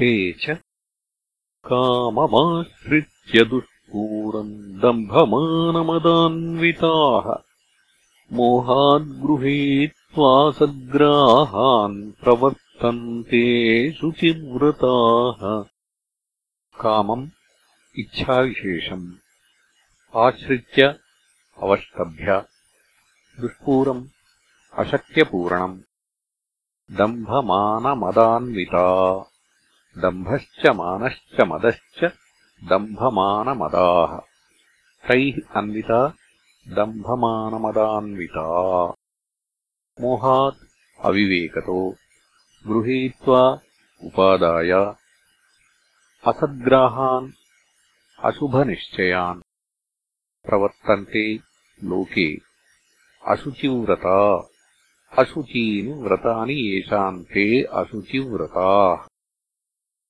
षष्ठे च काममाश्रित्य दुष्पूरम् दम्भमानमदान्विताः मोहाद्गृहीत्वा सग्राहान् प्रवर्तन्ते शुचिव्रताः। कामम् इच्छाविशेषम्। आश्रित्य अवष्टभ्य। दुष्पूरम् अशक्यपूरणम्। दम्भमानमदान्विता दम्भश्च मानश्च मदश्च दम्भमानमदाः। तैः अन्विता दम्भमानमदान्विता। मोहात् अविवेकतो गृहीत्वा उपादाय असद्ग्राहान् अशुभनिश्चयान्। प्रवर्तन्ते लोके अशुचिव्रता अशुचीनि व्रतानि येषाम् ते अशुचिव्रताः